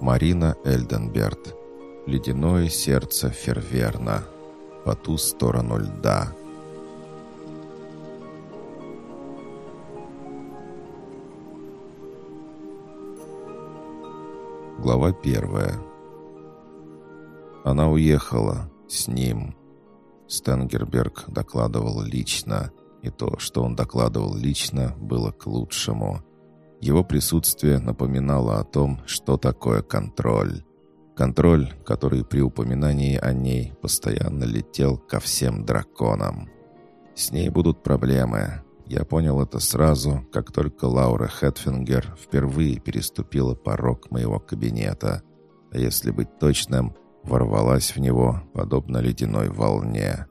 Марина Эльденберт. Ледяное сердце Ферверна. По ту сторону льда. Глава первая. Она уехала с ним. Стенгерберг докладывал лично, и то, что он докладывал лично, было к лучшему. Его присутствие напоминало о том, что такое контроль. Контроль, который при упоминании о ней постоянно летел ко всем драконам. С ней будут проблемы. Я понял это сразу, как только Лаура Хэтфингер впервые переступила порог моего кабинета. А если быть точным, ворвалась в него, подобно ледяной волне.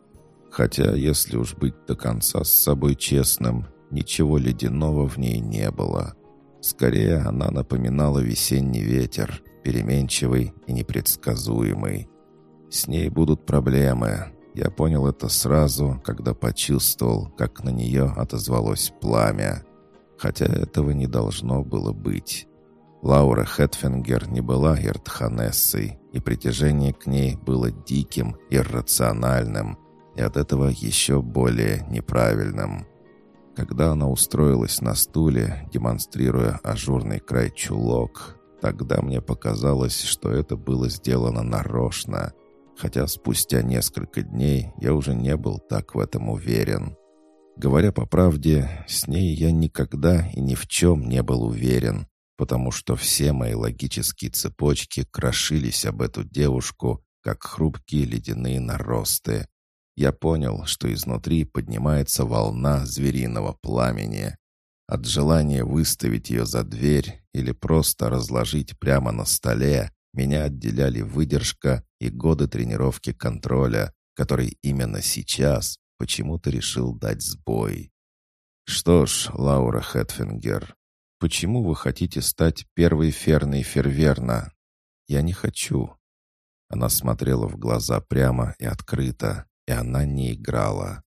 Хотя, если уж быть до конца с собой честным, ничего ледяного в ней не было. Скорее, она напоминала весенний ветер, переменчивый и непредсказуемый. С ней будут проблемы. Я понял это сразу, когда почувствовал, как на нее отозвалось пламя. Хотя этого не должно было быть. Лаура Хэтфингер не была Иртханессой, и притяжение к ней было диким, иррациональным, и от этого еще более неправильным. Когда она устроилась на стуле, демонстрируя ажурный край чулок, тогда мне показалось, что это было сделано нарочно, хотя спустя несколько дней я уже не был так в этом уверен. Говоря по правде, с ней я никогда и ни в чем не был уверен, потому что все мои логические цепочки крошились об эту девушку, как хрупкие ледяные наросты, я понял, что изнутри поднимается волна звериного пламени. От желания выставить ее за дверь или просто разложить прямо на столе меня отделяли выдержка и годы тренировки контроля, который именно сейчас почему-то решил дать сбой. «Что ж, Лаура Хэтфингер, почему вы хотите стать первой ферной Ферверна?» «Я не хочу». Она смотрела в глаза прямо и открыто, и она не играла.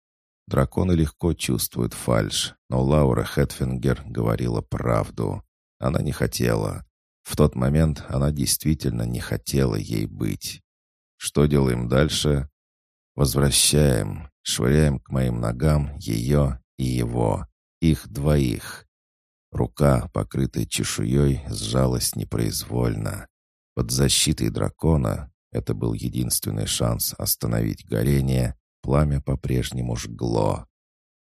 Драконы легко чувствуют фальшь, но Лаура Хэтфингер говорила правду. Она не хотела. В тот момент она действительно не хотела ей быть. Что делаем дальше? Возвращаем, швыряем к моим ногам ее и его, их двоих. Рука, покрытая чешуей, сжалась непроизвольно. Под защитой дракона это был единственный шанс остановить горение. Пламя по-прежнему жгло.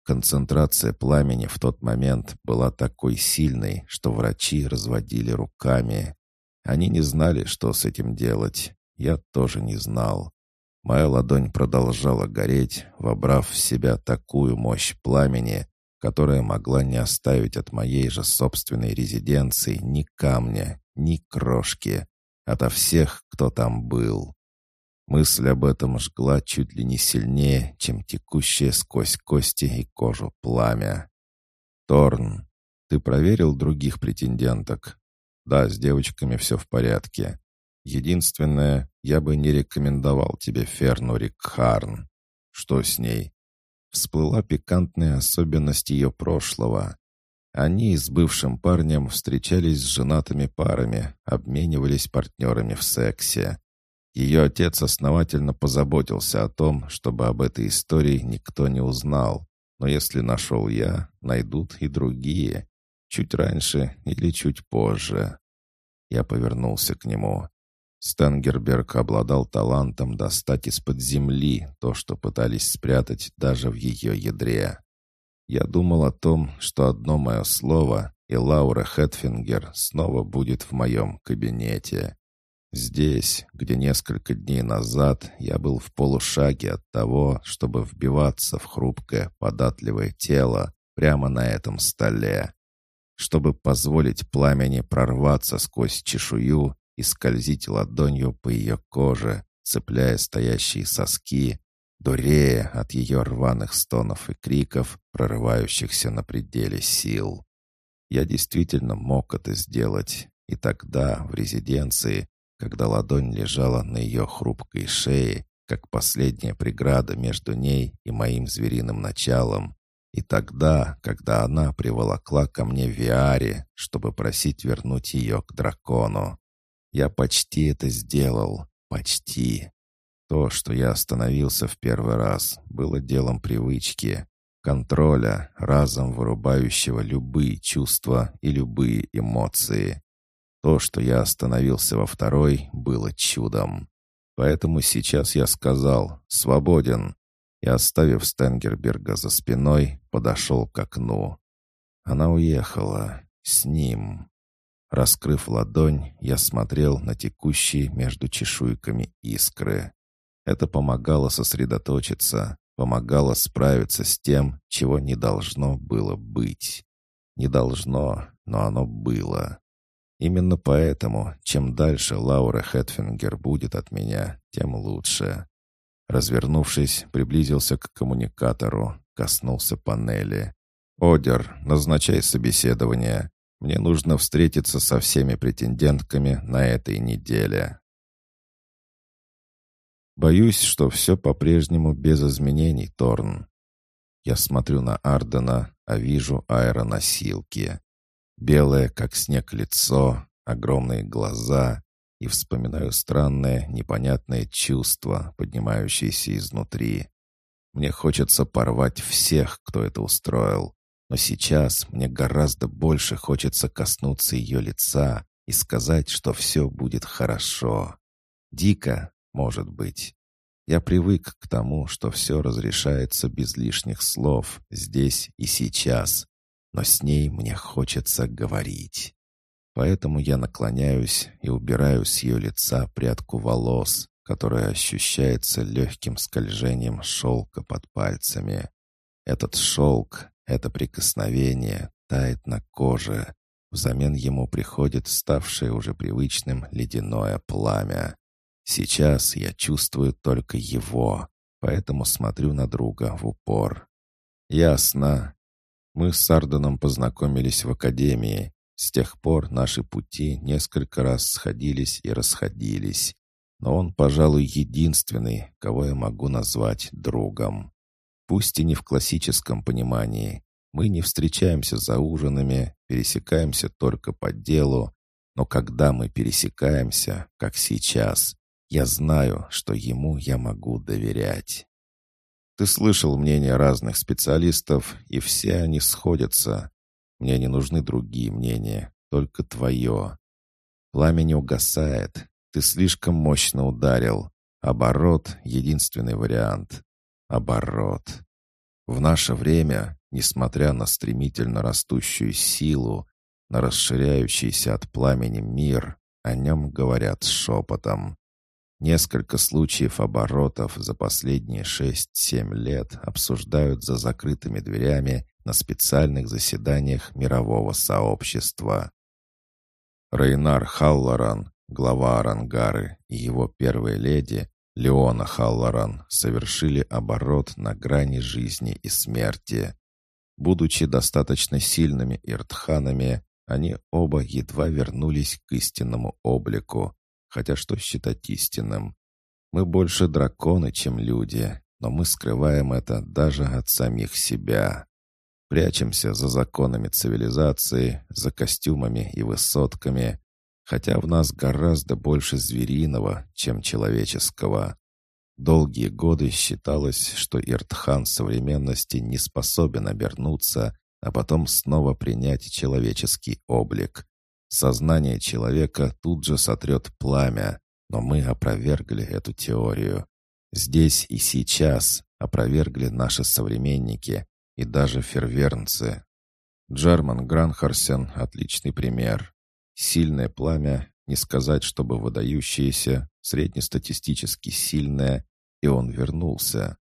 Концентрация пламени в тот момент была такой сильной, что врачи разводили руками. Они не знали, что с этим делать. Я тоже не знал. Моя ладонь продолжала гореть, вобрав в себя такую мощь пламени, которая могла не оставить от моей же собственной резиденции ни камня, ни крошки, ото всех, кто там был. Мысль об этом жгла чуть ли не сильнее, чем текущее сквозь кости и кожу пламя. «Торн, ты проверил других претенденток?» «Да, с девочками все в порядке. Единственное, я бы не рекомендовал тебе Ферну Рикхарн. Что с ней?» Всплыла пикантная особенность ее прошлого. Они с бывшим парнем встречались с женатыми парами, обменивались партнерами в сексе. Ее отец основательно позаботился о том, чтобы об этой истории никто не узнал. Но если нашел я, найдут и другие. Чуть раньше или чуть позже. Я повернулся к нему. Стенгерберг обладал талантом достать из-под земли то, что пытались спрятать даже в ее ядре. Я думал о том, что одно мое слово, и Лаура Хэтфингер снова будет в моем кабинете. Здесь, где несколько дней назад я был в полушаге от того, чтобы вбиваться в хрупкое, податливое тело прямо на этом столе, чтобы позволить пламени прорваться сквозь чешую и скользить ладонью по ее коже, цепляя стоящие соски, дурея от ее рваных стонов и криков, прорывающихся на пределе сил. Я действительно мог это сделать, и тогда, в резиденции, когда ладонь лежала на ее хрупкой шее, как последняя преграда между ней и моим звериным началом, и тогда, когда она приволокла ко мне Виаре, чтобы просить вернуть ее к дракону. Я почти это сделал. Почти. То, что я остановился в первый раз, было делом привычки, контроля, разом вырубающего любые чувства и любые эмоции. То, что я остановился во второй, было чудом. Поэтому сейчас я сказал «свободен» и, оставив Стенгерберга за спиной, подошел к окну. Она уехала. С ним. Раскрыв ладонь, я смотрел на текущие между чешуйками искры. Это помогало сосредоточиться, помогало справиться с тем, чего не должно было быть. Не должно, но оно было. Именно поэтому, чем дальше Лаура Хэтфингер будет от меня, тем лучше. Развернувшись, приблизился к коммуникатору, коснулся панели. «Одер, назначай собеседование. Мне нужно встретиться со всеми претендентками на этой неделе». Боюсь, что все по-прежнему без изменений, Торн. Я смотрю на Ардена, а вижу аэроносилки. Белое, как снег, лицо, огромные глаза, и вспоминаю странное, непонятное чувство, поднимающееся изнутри. Мне хочется порвать всех, кто это устроил. Но сейчас мне гораздо больше хочется коснуться ее лица и сказать, что все будет хорошо. Дико, может быть. Я привык к тому, что все разрешается без лишних слов, здесь и сейчас. Но с ней мне хочется говорить. Поэтому я наклоняюсь и убираю с ее лица прядку волос, которая ощущается легким скольжением шелка под пальцами. Этот шелк, это прикосновение тает на коже. Взамен ему приходит ставшее уже привычным ледяное пламя. Сейчас я чувствую только его, поэтому смотрю на друга в упор. Ясно. Мы с Сарденом познакомились в академии. С тех пор наши пути несколько раз сходились и расходились. Но он, пожалуй, единственный, кого я могу назвать другом. Пусть и не в классическом понимании. Мы не встречаемся за ужинами, пересекаемся только по делу, но когда мы пересекаемся, как сейчас, я знаю, что ему я могу доверять. Ты слышал мнения разных специалистов, и все они сходятся. Мне не нужны другие мнения, только твое. Пламя не угасает. Ты слишком мощно ударил. Оборот — единственный вариант. Оборот. В наше время, несмотря на стремительно растущую силу, на расширяющийся от пламени мир, о нем говорят шепотом. Несколько случаев оборотов за последние 6-7 лет обсуждают за закрытыми дверями на специальных заседаниях мирового сообщества. Рейнар Халлоран, глава Арангары, и его первая леди, Леона Халлоран, совершили оборот на грани жизни и смерти. Будучи достаточно сильными иртханами, они оба едва вернулись к истинному облику, Хотя что считать истинным? Мы больше драконы, чем люди, но мы скрываем это даже от самих себя. Прячемся за законами цивилизации, за костюмами и высотками, хотя в нас гораздо больше звериного, чем человеческого. Долгие годы считалось, что Иртхан современности не способен обернуться, а потом снова принять человеческий облик. Сознание человека тут же сотрет пламя, но мы опровергли эту теорию. Здесь и сейчас опровергли наши современники и даже фервернцы. Джерман Гранхарсен — отличный пример. Сильное пламя, не сказать, чтобы выдающееся, среднестатистически сильное, и он вернулся.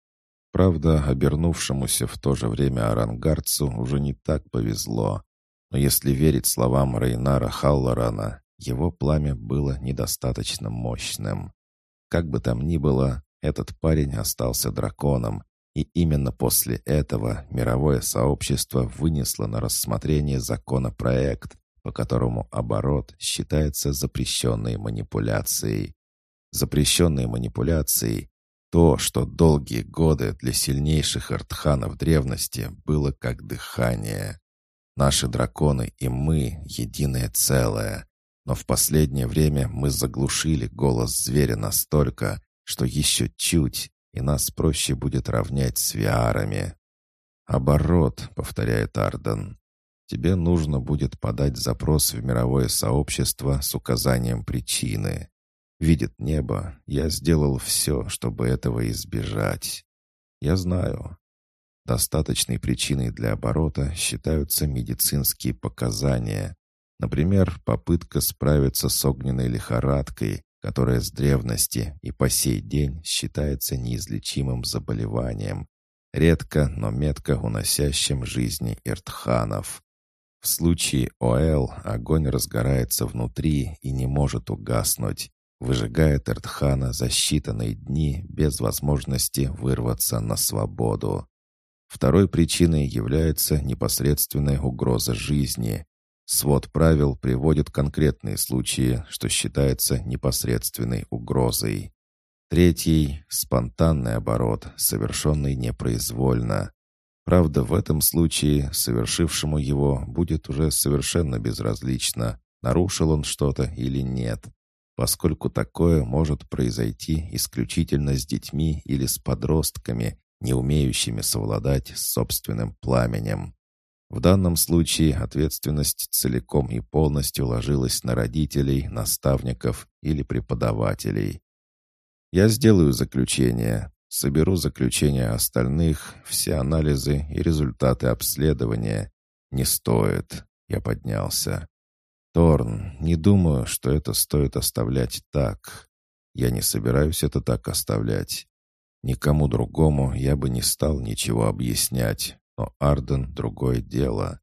Правда, обернувшемуся в то же время арангарцу уже не так повезло. Но если верить словам Рейнара Халлорана, его пламя было недостаточно мощным. Как бы там ни было, этот парень остался драконом, и именно после этого мировое сообщество вынесло на рассмотрение законопроект, по которому оборот считается запрещенной манипуляцией. Запрещенной манипуляцией — то, что долгие годы для сильнейших артханов древности было как дыхание. Наши драконы и мы — единое целое. но в последнее время мы заглушили голос зверя настолько, что еще чуть, и нас проще будет равнять с виарами. «Оборот», — повторяет Арден. «Тебе нужно будет подать запрос в мировое сообщество с указанием причины. Видит небо, я сделал все, чтобы этого избежать. Я знаю. Достаточной причиной для оборота считаются медицинские показания. Например, попытка справиться с огненной лихорадкой, которая с древности и по сей день считается неизлечимым заболеванием, редко, но метко уносящим жизни иртханов. В случае ОЛ огонь разгорается внутри и не может угаснуть, выжигает Эртхана за считанные дни без возможности вырваться на свободу. Второй причиной является непосредственная угроза жизни. Свод правил приводит конкретные случаи, что считается непосредственной угрозой. Третий — спонтанный оборот, совершенный непроизвольно. Правда, в этом случае совершившему его будет уже совершенно безразлично, нарушил он что-то или нет, поскольку такое может произойти исключительно с детьми или с подростками, не умеющими совладать с собственным пламенем. В данном случае ответственность целиком и полностью ложилась на родителей, наставников или преподавателей. Я сделаю заключение, соберу заключения остальных, все анализы и результаты обследования. Не стоит. Я поднялся. Торн, не думаю, что это стоит оставлять так. Я не собираюсь это так оставлять. Никому другому я бы не стал ничего объяснять, но Арден — другое дело.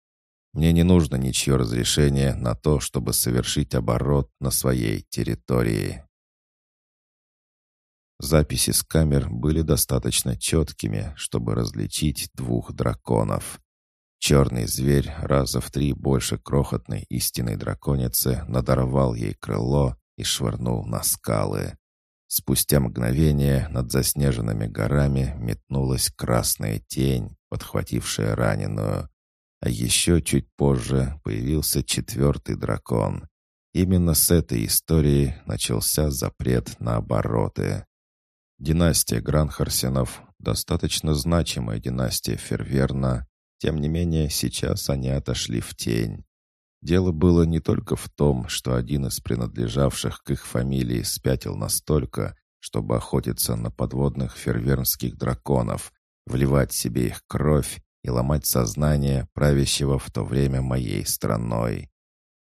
Мне не нужно ничье разрешение на то, чтобы совершить оборот на своей территории. Записи с камер были достаточно четкими, чтобы различить двух драконов. Черный зверь раза в три больше крохотной истинной драконицы надорвал ей крыло и швырнул на скалы. Спустя мгновение над заснеженными горами метнулась красная тень, подхватившая раненую. А еще чуть позже появился четвертый дракон. Именно с этой истории начался запрет на обороты. Династия Гранхарсенов — достаточно значимая династия Ферверна, тем не менее сейчас они отошли в тень. Дело было не только в том, что один из принадлежавших к их фамилии спятил настолько, чтобы охотиться на подводных фервернских драконов, вливать себе их кровь и ломать сознание правящего в то время моей страной.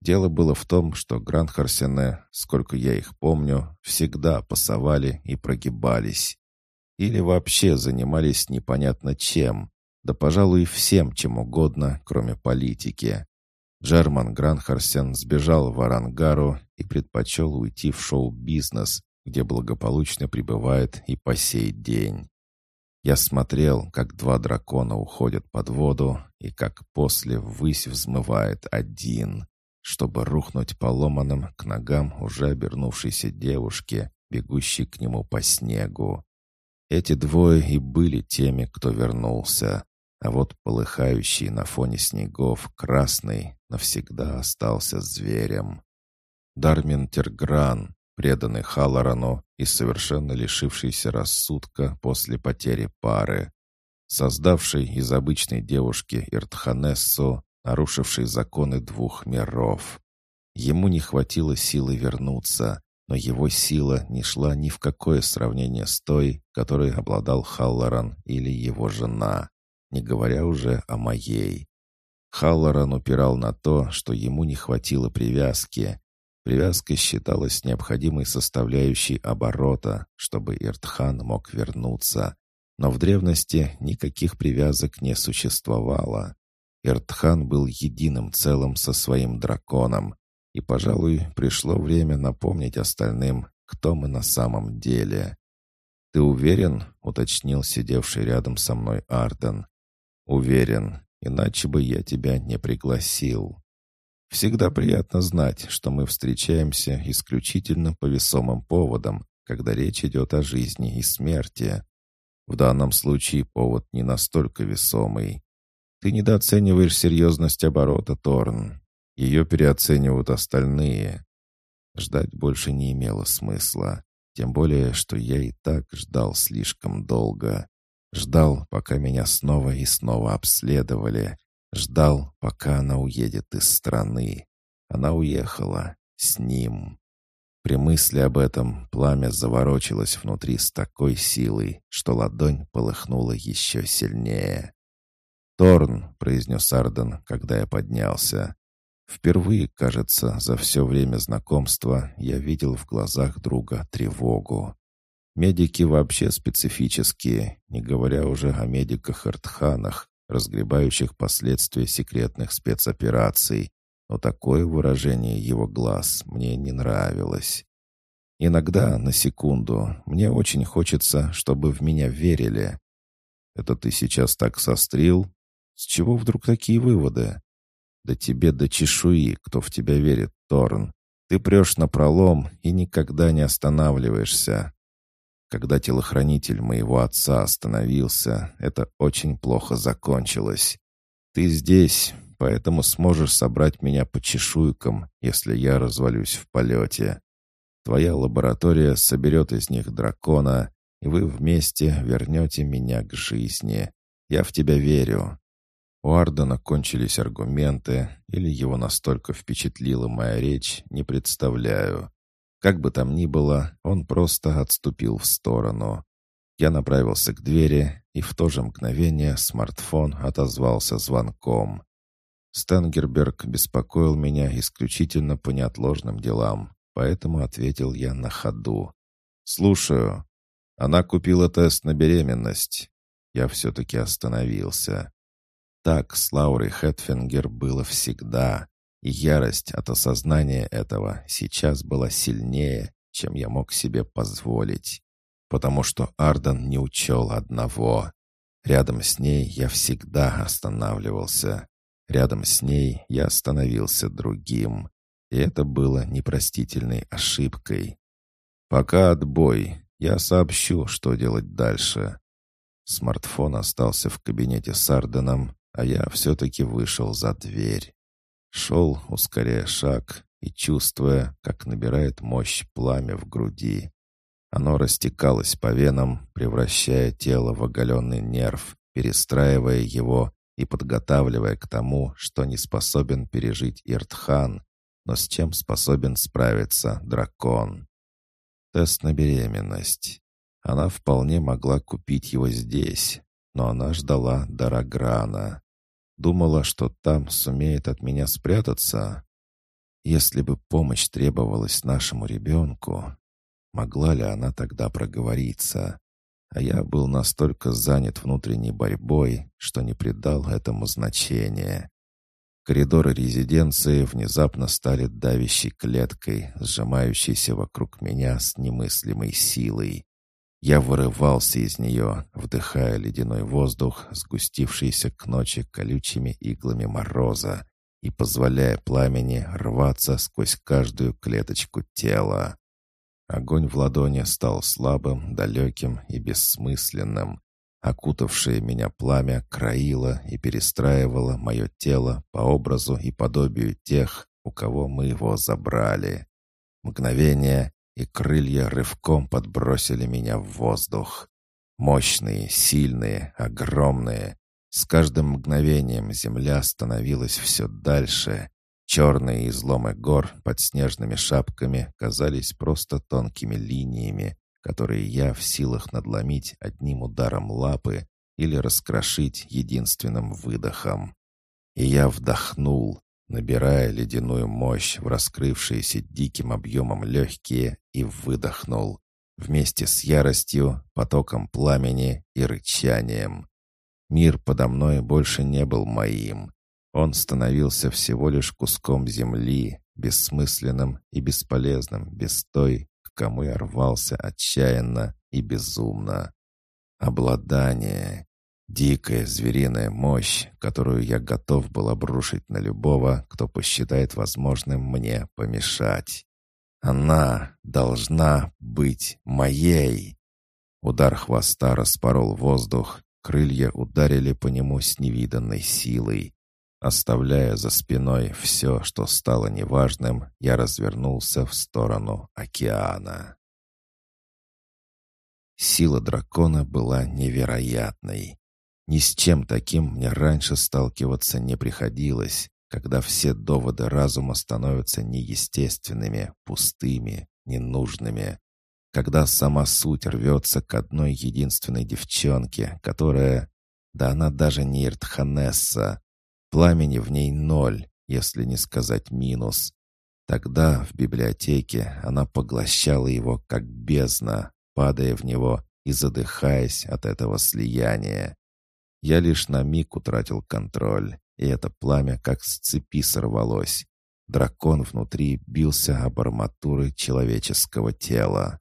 Дело было в том, что Гранд-Харсене, сколько я их помню, всегда пасовали и прогибались. Или вообще занимались непонятно чем, да, пожалуй, всем чем угодно, кроме политики. Джерман Гранхарсен сбежал в Арангару и предпочел уйти в шоу-бизнес, где благополучно пребывает и по сей день. Я смотрел, как два дракона уходят под воду и как после ввысь взмывает один чтобы рухнуть поломанным к ногам уже обернувшейся девушки, бегущей к нему по снегу. Эти двое и были теми, кто вернулся, а вот полыхающий на фоне снегов красный навсегда остался зверем. Дармин Тергран, преданный Халлорану и совершенно лишившийся рассудка после потери пары, создавший из обычной девушки Иртханессу нарушивший законы двух миров. Ему не хватило силы вернуться, но его сила не шла ни в какое сравнение с той, которой обладал Халлоран или его жена, не говоря уже о моей. Халлоран упирал на то, что ему не хватило привязки. Привязка считалась необходимой составляющей оборота, чтобы Иртхан мог вернуться. Но в древности никаких привязок не существовало. Эртхан был единым целым со своим драконом, и, пожалуй, пришло время напомнить остальным, кто мы на самом деле. «Ты уверен?» — уточнил сидевший рядом со мной Арден. «Уверен, иначе бы я тебя не пригласил. Всегда приятно знать, что мы встречаемся исключительно по весомым поводам, когда речь идет о жизни и смерти. В данном случае повод не настолько весомый. Ты недооцениваешь серьезность оборота, Торн. Ее переоценивают остальные. Ждать больше не имело смысла. Тем более, что я и так ждал слишком долго. Ждал, пока меня снова и снова обследовали. Ждал, пока она уедет из страны. Она уехала. С ним. При мысли об этом пламя заворочилось внутри с такой силой, что ладонь полыхнула еще сильнее. «Торн», — произнес Арден, когда я поднялся. Впервые, кажется, за все время знакомства я видел в глазах друга тревогу. Медики вообще специфические, не говоря уже о медиках-артханах, разгребающих последствия секретных спецопераций, но такое выражение его глаз мне не нравилось. Иногда, на секунду, мне очень хочется, чтобы в меня верили. «Это ты сейчас так сострил? С чего вдруг такие выводы?» «Да тебе до чешуи, кто в тебя верит, Торн. Ты прешь на пролом и никогда не останавливаешься. Когда телохранитель моего отца остановился, это очень плохо закончилось. Ты здесь, поэтому сможешь собрать меня по чешуйкам, если я развалюсь в полете. Твоя лаборатория соберет из них дракона, и вы вместе вернете меня к жизни. Я в тебя верю». У Ардена кончились аргументы, или его настолько впечатлила моя речь, не представляю. Как бы там ни было, он просто отступил в сторону. Я направился к двери, и в то же мгновение смартфон отозвался звонком. Стенгерберг беспокоил меня исключительно по неотложным делам, поэтому ответил я на ходу. «Слушаю. Она купила тест на беременность». Я все-таки остановился. Так с Лаурой Хэтфингер было всегда. Ярость от осознания этого сейчас была сильнее, чем я мог себе позволить. Потому что Арден не учел одного. Рядом с ней я всегда останавливался. Рядом с ней я становился другим. И это было непростительной ошибкой. Пока отбой. Я сообщу, что делать дальше. Смартфон остался в кабинете с Арденом, а я все-таки вышел за дверь. Шел, ускоряя шаг и чувствуя, как набирает мощь пламя в груди. Оно растекалось по венам, превращая тело в оголенный нерв, перестраивая его и подготавливая к тому, что не способен пережить Иртхан, но с чем способен справиться дракон. Тест на беременность. Она вполне могла купить его здесь, но она ждала Дараграна. Думала, что там сумеет от меня спрятаться. Если бы помощь требовалась нашему ребенку, могла ли она тогда проговориться? А я был настолько занят внутренней борьбой, что не придал этому значения. Коридоры резиденции внезапно стали давящей клеткой, сжимающейся вокруг меня с немыслимой силой. Я вырывался из нее, вдыхая ледяной воздух, сгустившийся к ночи колючими иглами мороза, и позволяя пламени рваться сквозь каждую клеточку тела. Огонь в ладони стал слабым, далеким и бессмысленным. Окутавшее меня пламя краило и перестраивало мое тело по образу и подобию тех, у кого мы его забрали. Мгновение, и крылья рывком подбросили меня в воздух. Мощные, сильные, огромные. С каждым мгновением земля становилась все дальше. Черные изломы гор под снежными шапками казались просто тонкими линиями, которые я в силах надломить одним ударом лапы или раскрошить единственным выдохом. И я вдохнул, набирая ледяную мощь в раскрывшиеся диким объемом легкие, и выдохнул. Вместе с яростью, потоком пламени и рычанием. Мир подо мной больше не был моим. Он становился всего лишь куском земли, бессмысленным и бесполезным, без той, к кому я рвался отчаянно и безумно. Обладание. Дикая звериная мощь, которую я готов был обрушить на любого, кто посчитает возможным мне помешать. Она должна быть моей. Удар хвоста распорол воздух, крылья ударили по нему с невиданной силой. Оставляя за спиной все, что стало неважным, я развернулся в сторону океана. Сила дракона была невероятной. Ни с чем таким мне раньше сталкиваться не приходилось, когда все доводы разума становятся неестественными, пустыми, ненужными. Когда сама суть рвется к одной единственной девчонке, которая... Да она даже не Иртханесса. Пламени в ней ноль, если не сказать минус. Тогда в библиотеке она поглощала его как бездна, падая в него и задыхаясь от этого слияния. Я лишь на миг утратил контроль, и это пламя как с цепи сорвалось. Дракон внутри бился об арматуры человеческого тела.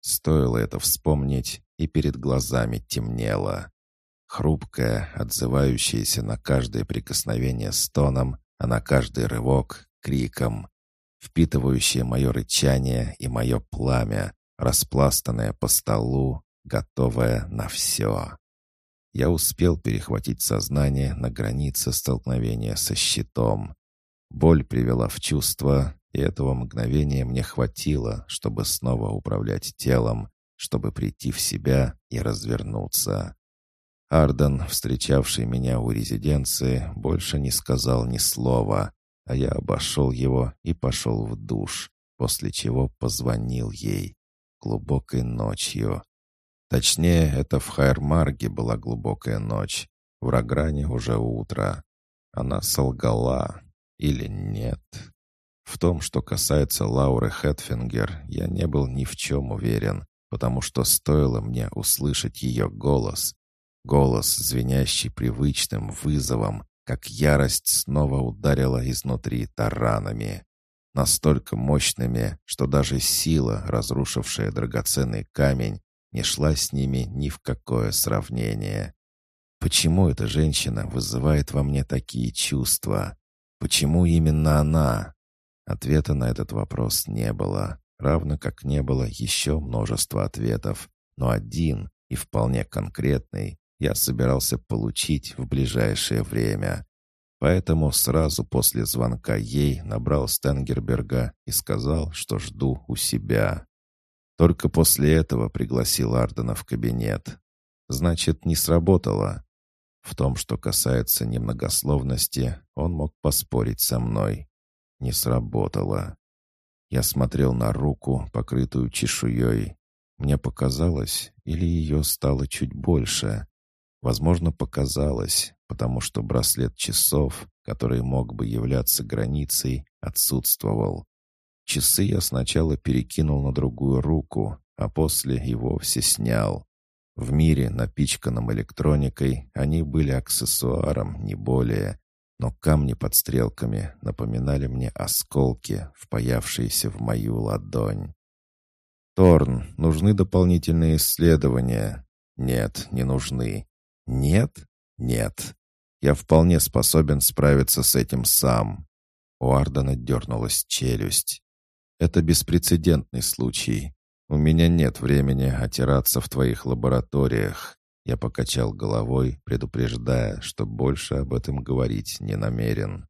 Стоило это вспомнить, и перед глазами темнело. Хрупкая, отзывающаяся на каждое прикосновение стоном, а на каждый рывок — криком. Впитывающее мое рычание и мое пламя, распластанная по столу, готовая на все. Я успел перехватить сознание на границе столкновения со щитом. Боль привела в чувство, и этого мгновения мне хватило, чтобы снова управлять телом, чтобы прийти в себя и развернуться. Арден, встречавший меня у резиденции, больше не сказал ни слова, а я обошел его и пошел в душ, после чего позвонил ей глубокой ночью. Точнее, это в Хайрмарге была глубокая ночь, в Рагране уже утро. Она солгала или нет? В том, что касается Лауры Хэтфингер, я не был ни в чем уверен, потому что стоило мне услышать ее голос. Голос, звенящий привычным вызовом, как ярость снова ударила изнутри таранами настолько мощными, что даже сила, разрушившая драгоценный камень, не шла с ними ни в какое сравнение. Почему эта женщина вызывает во мне такие чувства? Почему именно она? Ответа на этот вопрос не было, равно как не было еще множества ответов, но один, и вполне конкретный, я собирался получить в ближайшее время. Поэтому сразу после звонка ей набрал Стенгерберга и сказал, что жду у себя. Только после этого пригласил Ардена в кабинет. Значит, не сработало. В том, что касается немногословности, он мог поспорить со мной. Не сработало. Я смотрел на руку, покрытую чешуей. Мне показалось, или ее стало чуть больше. Возможно, показалось, потому что браслет часов, который мог бы являться границей, отсутствовал. Часы я сначала перекинул на другую руку, а после и вовсе снял. В мире, напичканном электроникой, они были аксессуаром, не более, но камни под стрелками напоминали мне осколки, впаявшиеся в мою ладонь. «Торн, нужны дополнительные исследования?» «Нет, не нужны. «Нет? Нет. Я вполне способен справиться с этим сам». У Ардена дернулась челюсть. «Это беспрецедентный случай. У меня нет времени отираться в твоих лабораториях». Я покачал головой, предупреждая, что больше об этом говорить не намерен.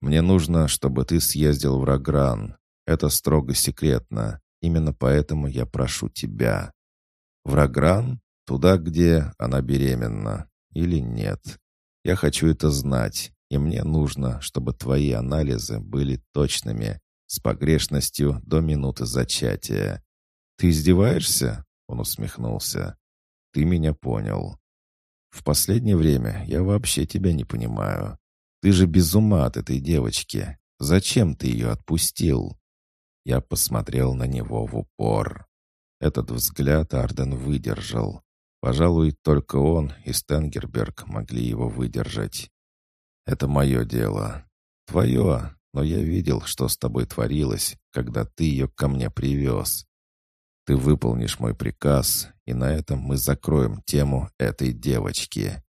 «Мне нужно, чтобы ты съездил в Рагран. Это строго секретно. Именно поэтому я прошу тебя». «В Рагран?» Туда, где она беременна. Или нет. Я хочу это знать, и мне нужно, чтобы твои анализы были точными, с погрешностью до минуты зачатия. Ты издеваешься? Он усмехнулся. Ты меня понял. В последнее время я вообще тебя не понимаю. Ты же без ума от этой девочки. Зачем ты ее отпустил? Я посмотрел на него в упор. Этот взгляд Арден выдержал. Пожалуй, только он и Стенгерберг могли его выдержать. «Это мое дело. Твое, но я видел, что с тобой творилось, когда ты ее ко мне привез. Ты выполнишь мой приказ, и на этом мы закроем тему этой девочки.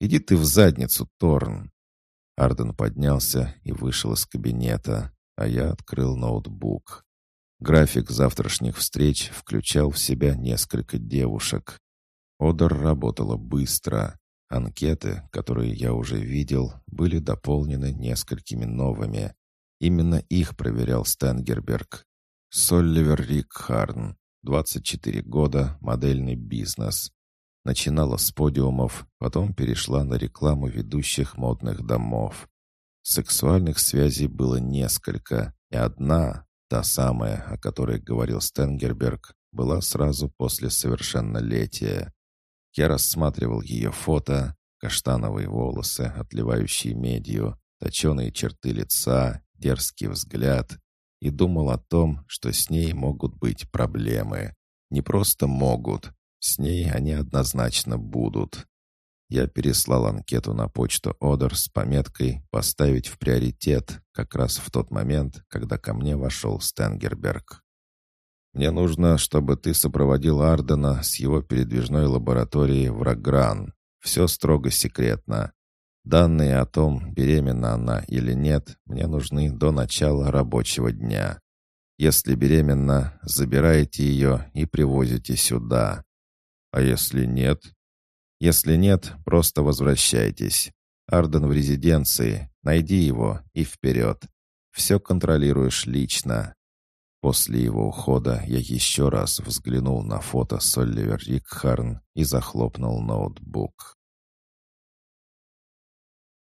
Иди ты в задницу, Торн!» Арден поднялся и вышел из кабинета, а я открыл ноутбук. График завтрашних встреч включал в себя несколько девушек. Одер работала быстро. Анкеты, которые я уже видел, были дополнены несколькими новыми. Именно их проверял Стенгерберг. Солливер Рик Харн, 24 года, модельный бизнес. Начинала с подиумов, потом перешла на рекламу ведущих модных домов. Сексуальных связей было несколько, и одна, та самая, о которой говорил Стенгерберг, была сразу после совершеннолетия. Я рассматривал ее фото, каштановые волосы, отливающие медью, точеные черты лица, дерзкий взгляд, и думал о том, что с ней могут быть проблемы. Не просто могут, с ней они однозначно будут. Я переслал анкету на почту Одер с пометкой «Поставить в приоритет» как раз в тот момент, когда ко мне вошел Стенгерберг. «Мне нужно, чтобы ты сопроводил Ардена с его передвижной лабораторией в Рагран. Все строго секретно. Данные о том, беременна она или нет, мне нужны до начала рабочего дня. Если беременна, забирайте ее и привозите сюда. А если нет? Если нет, просто возвращайтесь. Арден в резиденции. Найди его и вперед. Все контролируешь лично. После его ухода я еще раз взглянул на фото Солливер Рикхарн и захлопнул ноутбук.